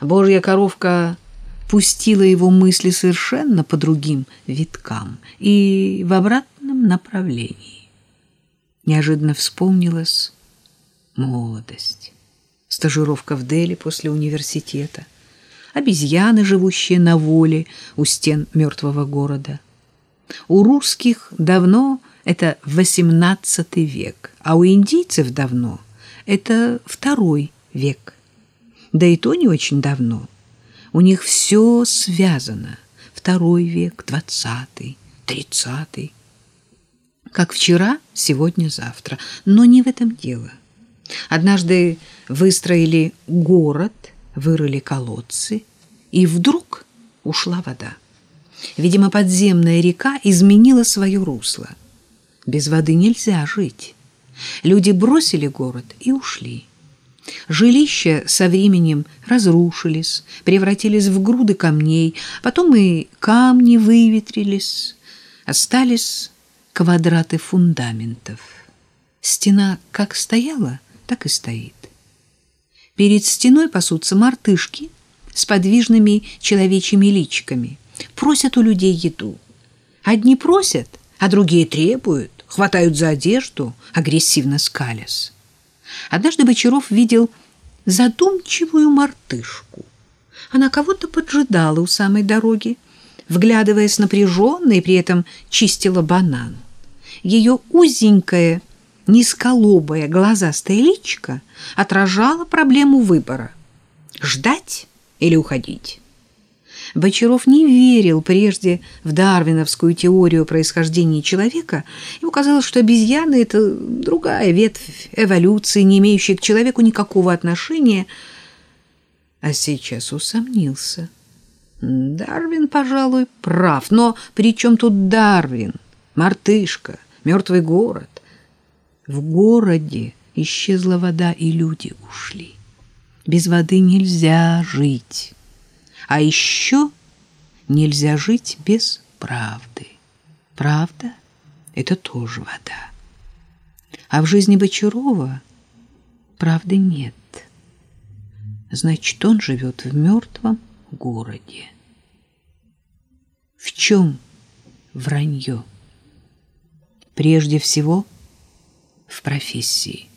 Божья коровка пустила его мысли совершенно по другим виткам и в обратном направлении. Неожиданно вспомнилась молодость, стажировка в Дели после университета, обезьяны, живущие на воле у стен мертвого города. У русских давно это XVIII век, а у индийцев давно это второй век. Да и то не очень давно. У них все связано. Второй век, двадцатый, тридцатый. Как вчера, сегодня, завтра. Но не в этом дело. Однажды выстроили город, вырыли колодцы, и вдруг ушла вода. Видимо, подземная река изменила свое русло. Без воды нельзя жить. Люди бросили город и ушли. Жилища со временем разрушились, превратились в груды камней, потом и камни выветрились, остались квадраты фундаментов. Стена как стояла, так и стоит. Перед стеной пасутся мартышки с подвижными человечьими личиками, просят у людей еду. Одни просят, а другие требуют, хватают за одежду, агрессивно скалясь. Однажды Бочаров видел задумчивую мартышку. Она кого-то поджидала у самой дороги, вглядываясь напряженно и при этом чистила банан. Ее узенькая, низколобая, глазастая личка отражала проблему выбора — ждать или уходить. Бочаров не верил прежде в дарвиновскую теорию происхождения человека. Ему казалось, что обезьяны — это другая ветвь эволюции, не имеющая к человеку никакого отношения. А сейчас усомнился. Дарвин, пожалуй, прав. Но при чем тут Дарвин? Мартышка, мертвый город. В городе исчезла вода, и люди ушли. Без воды нельзя жить. А еще нельзя жить без правды. Правда — это тоже вода. А в жизни Бочарова правды нет. Значит, он живет в мертвом городе. В чем вранье? Прежде всего, в профессии.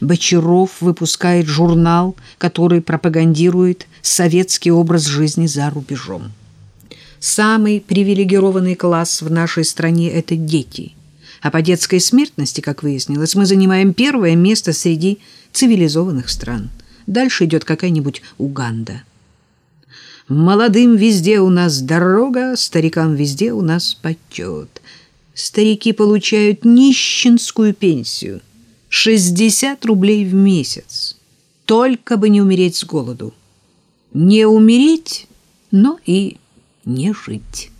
Бочаров выпускает журнал, который пропагандирует советский образ жизни за рубежом. Самый привилегированный класс в нашей стране – это дети. А по детской смертности, как выяснилось, мы занимаем первое место среди цивилизованных стран. Дальше идет какая-нибудь Уганда. Молодым везде у нас дорога, старикам везде у нас почет. Старики получают нищенскую пенсию – 60 рублей в месяц. Только бы не умереть с голоду. Не умереть, но и не жить.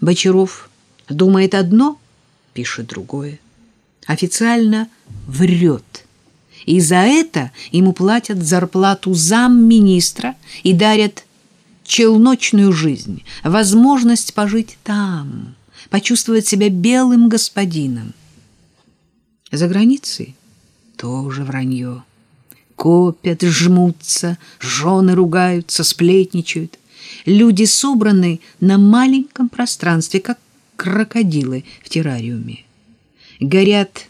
Бочаров думает одно, пишет другое. Официально врет. И за это ему платят зарплату замминистра и дарят челночную жизнь, возможность пожить там, почувствовать себя белым господином. За границей тоже вранье. Копят, жмутся, жены ругаются, сплетничают. Люди собраны на маленьком пространстве, как крокодилы в террариуме. Горят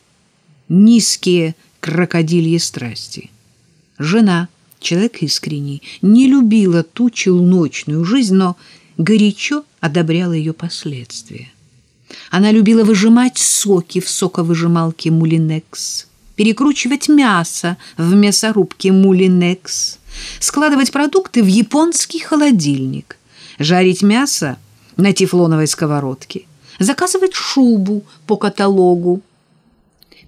низкие крокодильи страсти. Жена, человек искренний, не любила ту челночную жизнь, но горячо одобряла ее последствия. Она любила выжимать соки в соковыжималке Мулинекс, перекручивать мясо в мясорубке Мулинекс, складывать продукты в японский холодильник, жарить мясо на тефлоновой сковородке, заказывать шубу по каталогу,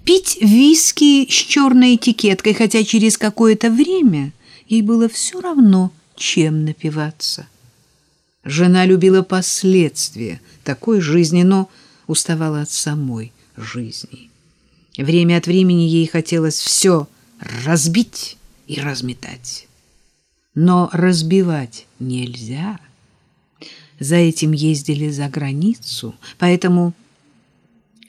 пить виски с черной этикеткой, хотя через какое-то время ей было все равно, чем напиваться. Жена любила последствия такой жизни, но уставала от самой жизни. Время от времени ей хотелось все разбить и разметать. Но разбивать нельзя. За этим ездили за границу, поэтому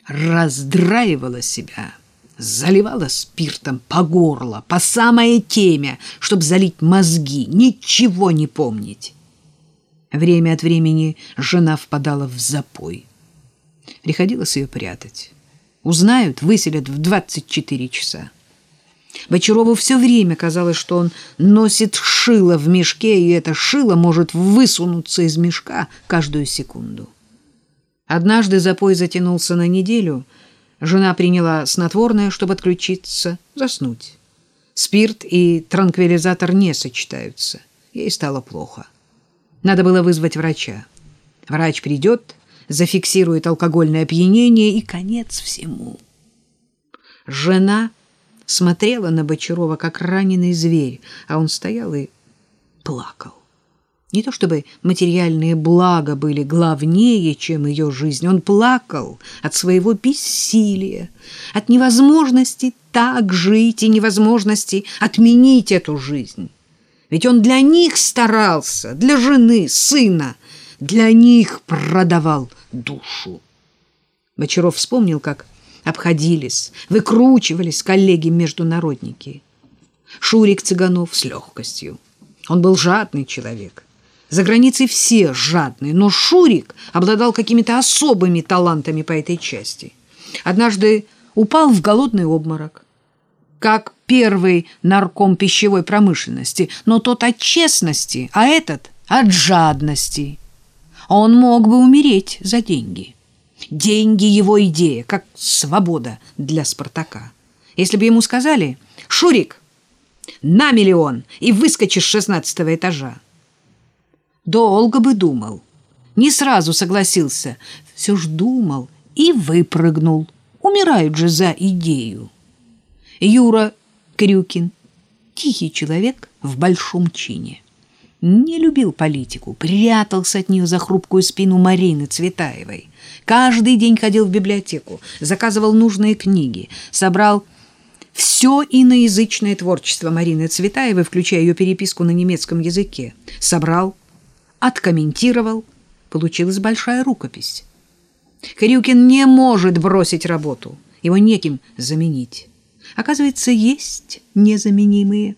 раздраивала себя заливала спиртом по горло, по самое темя, чтобы залить мозги, ничего не помнить. Время от времени жена впадала в запой. Приходилось ее прятать. Узнают, выселят в 24 часа. Бочарову все время казалось, что он носит шило в мешке, и это шило может высунуться из мешка каждую секунду. Однажды запой затянулся на неделю. Жена приняла снотворное, чтобы отключиться, заснуть. Спирт и транквилизатор не сочетаются. Ей стало плохо. Надо было вызвать врача. Врач придет, зафиксирует алкогольное опьянение и конец всему. Жена смотрела на Бочарова, как раненый зверь, а он стоял и плакал. Не то чтобы материальные блага были главнее, чем ее жизнь. Он плакал от своего бессилия, от невозможности так жить и невозможности отменить эту жизнь. Ведь он для них старался, для жены, сына, для них продавал душу. Бочаров вспомнил, как обходились, выкручивались коллеги-международники. Шурик Цыганов с легкостью. Он был жадный человек. За границей все жадные, но Шурик обладал какими-то особыми талантами по этой части. Однажды упал в голодный обморок, как первый нарком пищевой промышленности, но тот от честности, а этот от жадности. Он мог бы умереть за деньги. Деньги — его идея, как свобода для Спартака. Если бы ему сказали «Шурик, на миллион и выскочишь с шестнадцатого этажа», долго бы думал, не сразу согласился, все ж думал и выпрыгнул. Умирают же за идею. Юра Крюкин, тихий человек в большом чине. Не любил политику, прятался от нее за хрупкую спину Марины Цветаевой. Каждый день ходил в библиотеку, заказывал нужные книги, собрал все иноязычное творчество Марины Цветаевой, включая ее переписку на немецком языке. Собрал, откомментировал, получилась большая рукопись. Крюкин не может бросить работу, его неким заменить. Оказывается, есть незаменимые.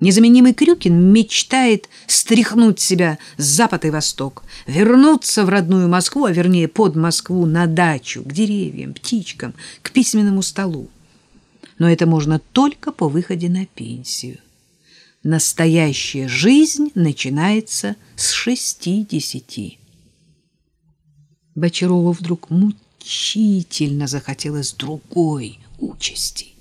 Незаменимый Крюкин мечтает стряхнуть себя с запад и восток, вернуться в родную Москву, а вернее под Москву, на дачу, к деревьям, птичкам, к письменному столу. Но это можно только по выходе на пенсию. Настоящая жизнь начинается с шестидесяти. Бочарову вдруг мучительно захотелось другой участи.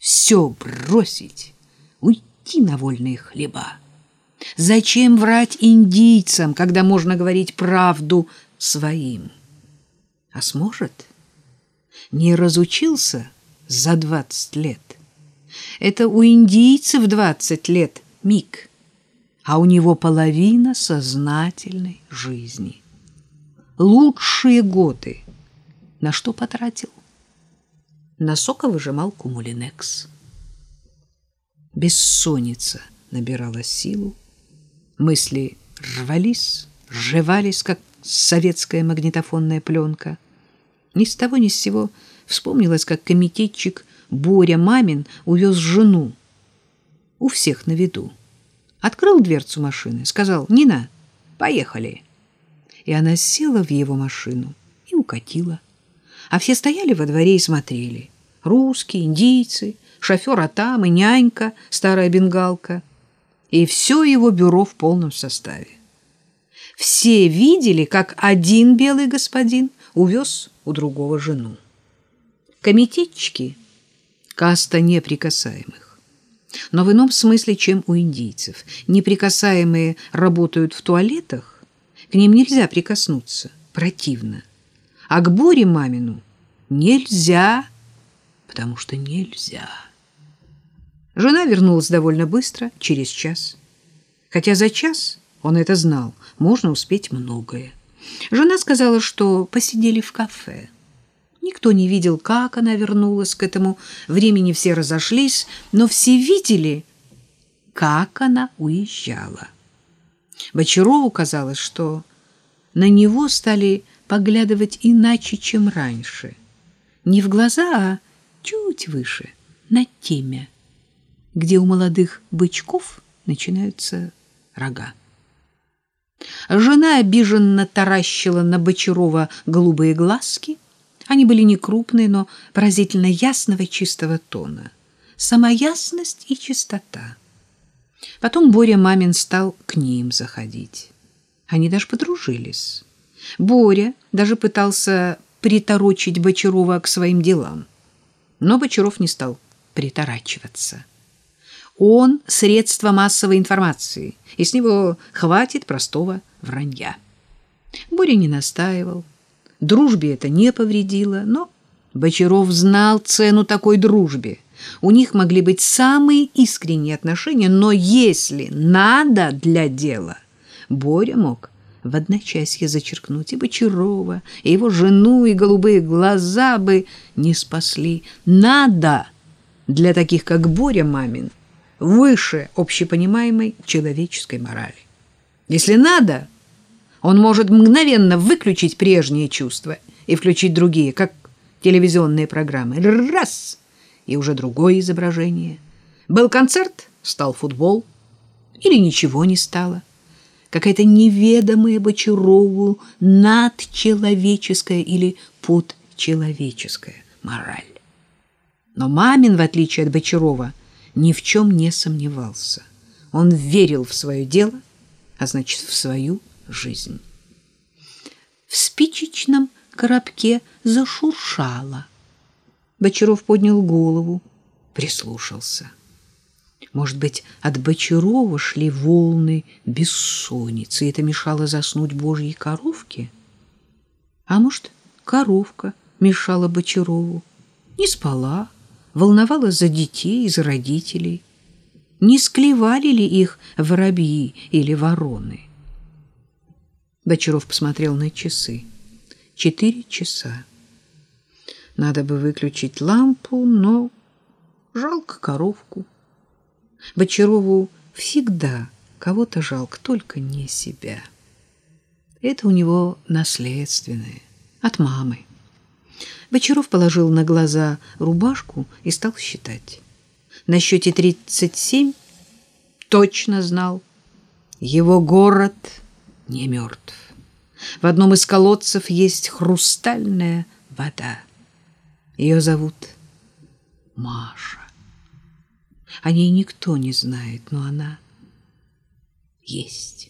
Все бросить, уйти на вольные хлеба? Зачем врать индийцам, когда можно говорить правду своим? А сможет? Не разучился за двадцать лет. Это у индийцев двадцать лет миг, а у него половина сознательной жизни. Лучшие годы на что потратил? На соковыжималку Мулинекс. Бессонница набирала силу. Мысли рвались, сживались, как советская магнитофонная пленка. Ни с того ни с сего вспомнилось, как комитетчик Боря Мамин увез жену. У всех на виду. Открыл дверцу машины, сказал «Нина, поехали». И она села в его машину и укатила. А все стояли во дворе и смотрели. Русские, индийцы, шофер Атам и нянька, старая бенгалка, и все его бюро в полном составе. Все видели, как один белый господин увез у другого жену. Комитетчики — каста неприкасаемых. Но в ином смысле, чем у индийцев. Неприкасаемые работают в туалетах, к ним нельзя прикоснуться, противно. А к Боре мамину нельзя, потому что нельзя. Жена вернулась довольно быстро, через час. Хотя за час, он это знал, можно успеть многое. Жена сказала, что посидели в кафе. Никто не видел, как она вернулась к этому времени, все разошлись, но все видели, как она уезжала. Бочарову казалось, что на него стали поглядывать иначе, чем раньше. Не в глаза, а чуть выше, на теме, где у молодых бычков начинаются рога. Жена обиженно таращила на Бочарова голубые глазки. Они были не крупные, но поразительно ясного чистого тона. Сама ясность и чистота. Потом Боря мамин стал к ним заходить. Они даже подружились. Боря даже пытался приторочить Бочарова к своим делам. Но Бочаров не стал приторачиваться. Он средство массовой информации, и с него хватит простого вранья. Боря не настаивал. Дружбе это не повредило, но Бочаров знал цену такой дружбе. У них могли быть самые искренние отношения, но если надо для дела, Боря мог в одночасье зачеркнуть и Бочарова, и его жену, и голубые глаза бы не спасли. Надо для таких, как Боря Мамин, выше общепонимаемой человеческой морали. Если надо, он может мгновенно выключить прежние чувства и включить другие, как телевизионные программы. Раз! И уже другое изображение. Был концерт, стал футбол. Или ничего не стало. Какая-то неведомая Бочарову надчеловеческая или подчеловеческая мораль. Но Мамин, в отличие от Бочарова, ни в чем не сомневался. Он верил в свое дело, а значит, в свою жизнь. В спичечном коробке зашуршало. Бочаров поднял голову, прислушался. Может быть, от Бочарова шли волны бессонницы, и это мешало заснуть Божьей коровке? А может, коровка мешала Бочарову? Не спала, волновалась за детей и за родителей. Не склевали ли их воробьи или вороны? Бочаров посмотрел на часы. Четыре часа. Надо бы выключить лампу, но жалко коровку. Бочарову всегда кого-то жалко, только не себя. Это у него наследственное, от мамы. Бочаров положил на глаза рубашку и стал считать. На счете 37 точно знал, его город не мертв. В одном из колодцев есть хрустальная вода. Ее зовут Маша. О ней никто не знает, но она есть.